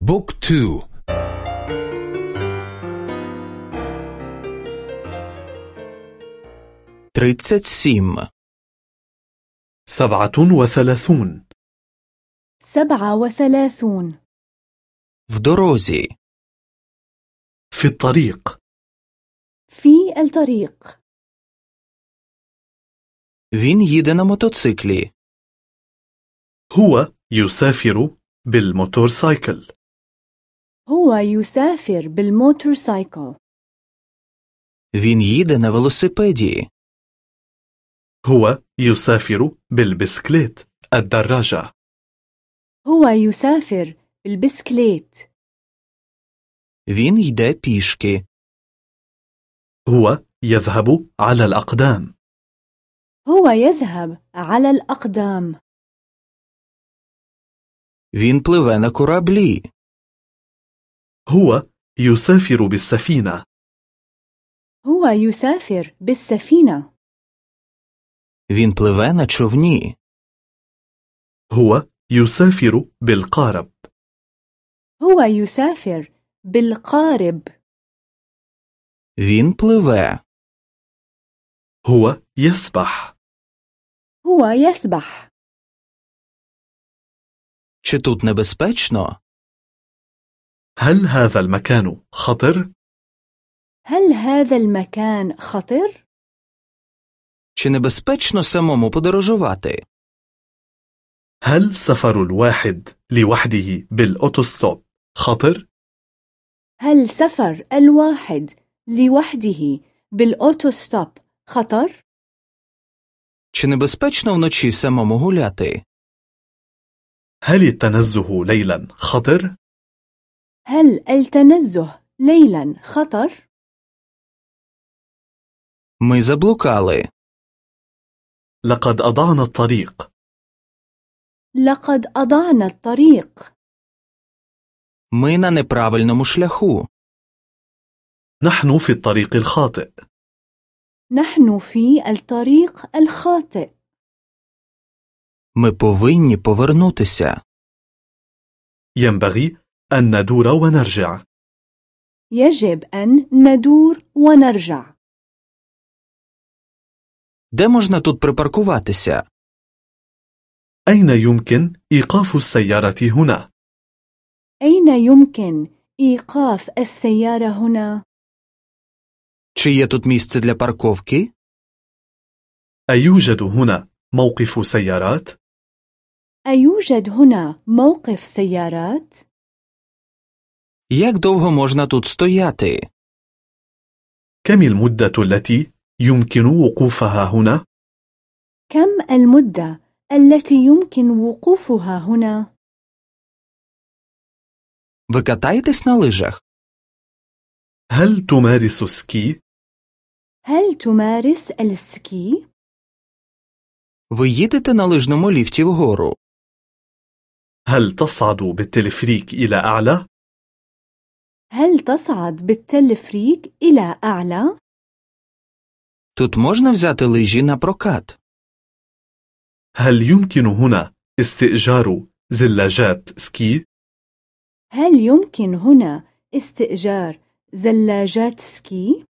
بوك تو тридцять сім سبعة وثلاثون سبعة وثلاثون в дорозі في الطريق في الطريق він їде на мотоциклі هو يسافر بالموتورسايكل هو يسافر بالموتورسايكل він їде на велосипеді هو يسافر بالبسكليت الدراجة هو يسافر بالبسكليت він йде пішки هو يذهب على الأقدام هو يذهب على الأقدام він пливе на кораблі هو يسافر بالسفينة هو يسافر بالسفينة він пливе на човні هو يسافر بالقارب هو يسافر بالقارب він пливе هو يسبح هو يسبح чи тут небезпечно هل هذا المكان خطر؟ هل هذا المكان خطر؟ чи небезпечно самому подорожувати هل سفر الواحد لوحده بالأوتوستوب خطر؟ هل سفر الواحد لوحده بالأوتوستوب خطر؟ чи небезпечно вночі самому гуляти هل التنزه ليلا خطر؟ هل التنزه ليلا خطر؟ ми заблукали لقد أضعنا الطريق لقد أضعنا الطريق ми на неправильному шляху نحن في الطريق الخاطئ نحن في الطريق الخاطئ ми повинні повернутися ينبغي أن ندور ونرجع يجب أن ندور ونرجع де можна тут припаркуватися أين يمكن إيقاف السيارة هنا؟ أين يمكن إيقاف السيارة هنا؟ чи є тут місце для парковки أيوجد هنا موقف سيارات؟ أيوجد هنا موقف سيارات؟ як довго можна тут стояти كم المدة التي يمكن وقوفها هنا؟ كم المدة التي يمكن وقوفها هنا؟ ви катаєтесь на лижах هل تمارس سكي؟ هل تمارس السكي؟ ви їдете на лижному ліфті вгору هل تصعد بالتلفريك إلى أعلى؟ هل تصعد بالتلفريك إلى أعلى؟ тут можна взяти лижі на прокат هل يمكن هنا استئجار زلاجات سكي؟ هل يمكن هنا استئجار زلاجات سكي؟